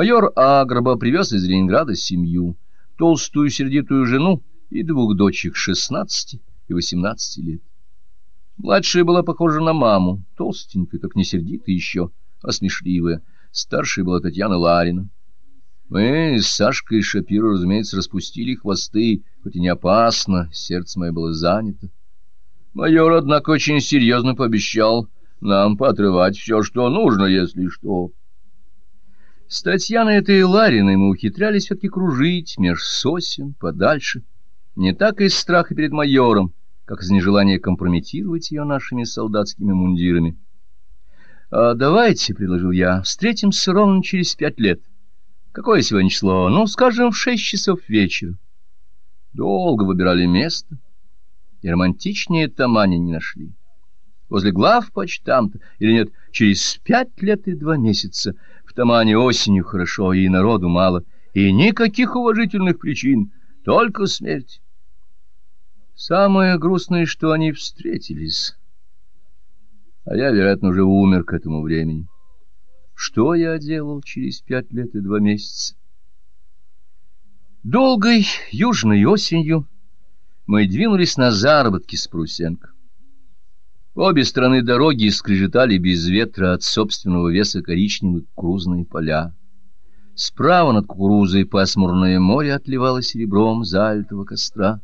Майор Агроба привез из Ленинграда семью, толстую сердитую жену и двух дочек шестнадцати и восемнадцати лет. Младшая была похожа на маму, толстенькая, так не сердитая еще, а смешливая. Старшая была Татьяна Ларина. Мы с Сашкой Шапиру, разумеется, распустили хвосты, хоть и не опасно, сердце мое было занято. Майор, однако, очень серьезно пообещал нам поотрывать все, что нужно, если что. С Татьяной этой Лариной мы ухитрялись все-таки кружить меж сосен подальше, не так из страха перед майором, как из нежелания компрометировать ее нашими солдатскими мундирами. «А давайте, — предложил я, — встретимся ровно через пять лет. Какое сегодня число? Ну, скажем, в шесть часов вечера». Долго выбирали место, и романтичнее Тамани не нашли. Возле глав почтамта, или нет, через пять лет и два месяца — Тамане осенью хорошо, и народу мало, и никаких уважительных причин, только смерть. Самое грустное, что они встретились. А я, вероятно, уже умер к этому времени. Что я делал через пять лет и два месяца? Долгой южной осенью мы двинулись на заработки с Прусенко. Обе стороны дороги скрежетали без ветра от собственного веса коричневые кукурузные поля. Справа над кукурузой пасмурное море отливало серебром залитого костра.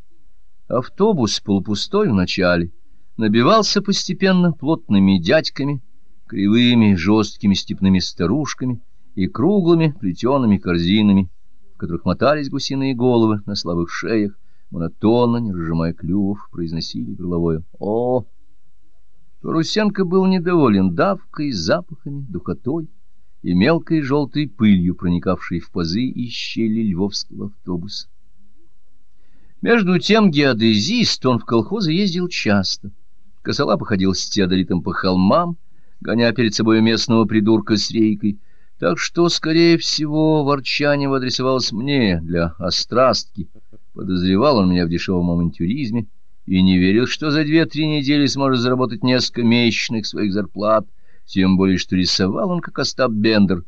Автобус, полупустой вначале, набивался постепенно плотными дядьками, кривыми жесткими степными старушками и круглыми плетеными корзинами, в которых мотались гусиные головы на слабых шеях, монотонно, не разжимая клювов, произносили горловое «О!». Парусенко был недоволен давкой, запахами, духотой и мелкой желтой пылью, проникавшей в пазы и щели львовского автобуса. Между тем геодезист, он в колхозы ездил часто. Косола походил с теодолитом по холмам, гоня перед собой местного придурка с рейкой, так что, скорее всего, ворчание адресовалось мне для острастки. Подозревал он меня в дешевом авантюризме, и не верил, что за две-три недели сможет заработать несколько месячных своих зарплат, тем более, что рисовал он как Остап Бендер,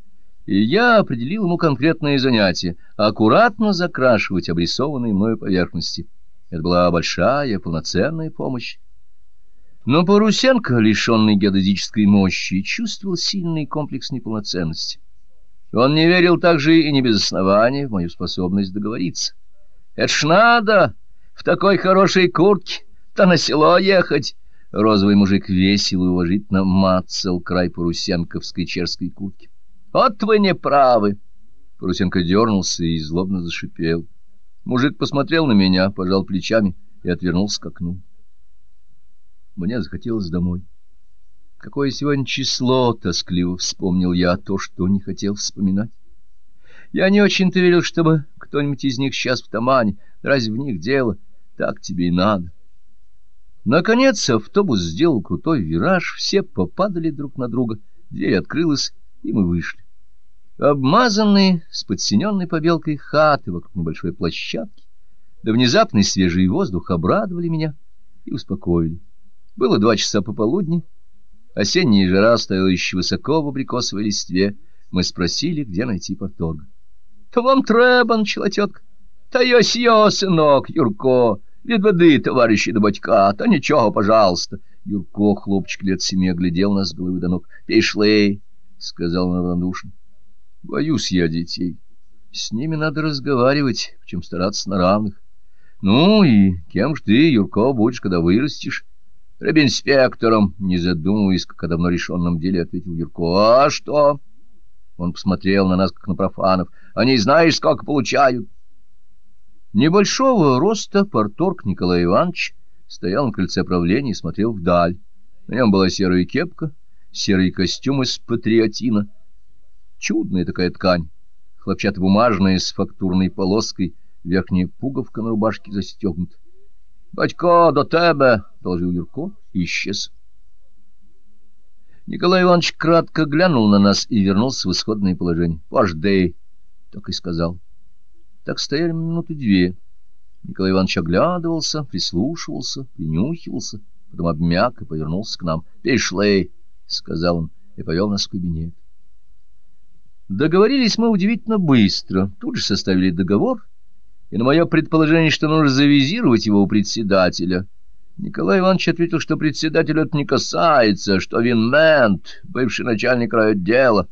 и я определил ему конкретное занятие — аккуратно закрашивать обрисованные мною поверхности. Это была большая, полноценная помощь. Но Парусенко, лишенный геодезической мощи, чувствовал сильный комплекс неполноценности. Он не верил также и не без основания в мою способность договориться. «Это ж надо!» В такой хорошей куртке-то на село ехать. Розовый мужик весело и уважительно мацал край парусенковской черской куртки. Вот вы не правы. Парусенко дернулся и злобно зашипел. Мужик посмотрел на меня, пожал плечами и отвернулся к окну. Мне захотелось домой. Какое сегодня число, тоскливо вспомнил я то, что не хотел вспоминать. Я не очень-то верил, чтобы кто-нибудь из них сейчас в Тамане, разве в них дело — так тебе и надо. Наконец автобус сделал крутой вираж, все попадали друг на друга, дверь открылась, и мы вышли. Обмазанные, с подсиненной побелкой хаты вокруг небольшой площадки, да внезапный свежий воздух обрадовали меня и успокоили. Было два часа пополудни, осенняя жара стояла еще высоко в абрикосовой листве, мы спросили, где найти порторга. — То вам треба, начала тетка. — Та йось йо, сынок, Юрко. Від воды, товарищи до батька, та нічого, пожалуйста. Юрко, хлопчик лет семи, оглядел нас с головы до ног. Пішли, — сказал он равнодушно. Боюсь я детей. С ними надо разговаривать, чем стараться на равных. Ну и кем ж ты, Юрко, будешь, когда вырастешь? Рабинспектором, не задумываясь, как о давно решенном деле, ответил Юрко. А что? Он посмотрел на нас, как на профанов. Они знаешь, сколько получают? Небольшого роста порторг Николай Иванович стоял на крыльце правления и смотрел вдаль. На нем была серая кепка, серый костюм из патриотина. Чудная такая ткань, хлопчатобумажная с фактурной полоской, верхняя пуговка на рубашке застегнута. — Батько, до тебе! — доложил Юрко и исчез. Николай Иванович кратко глянул на нас и вернулся в исходное положение. — Пожди! — так и сказал. — так стояли минуты две. Николай Иванович оглядывался, прислушивался, принюхивался, потом обмяк и повернулся к нам. «Пошли!» — сказал он и повел нас в кабинет. Договорились мы удивительно быстро, тут же составили договор, и на мое предположение, что нужно завизировать его у председателя. Николай Иванович ответил, что председатель это не касается, что Винмент, бывший начальник райотдела,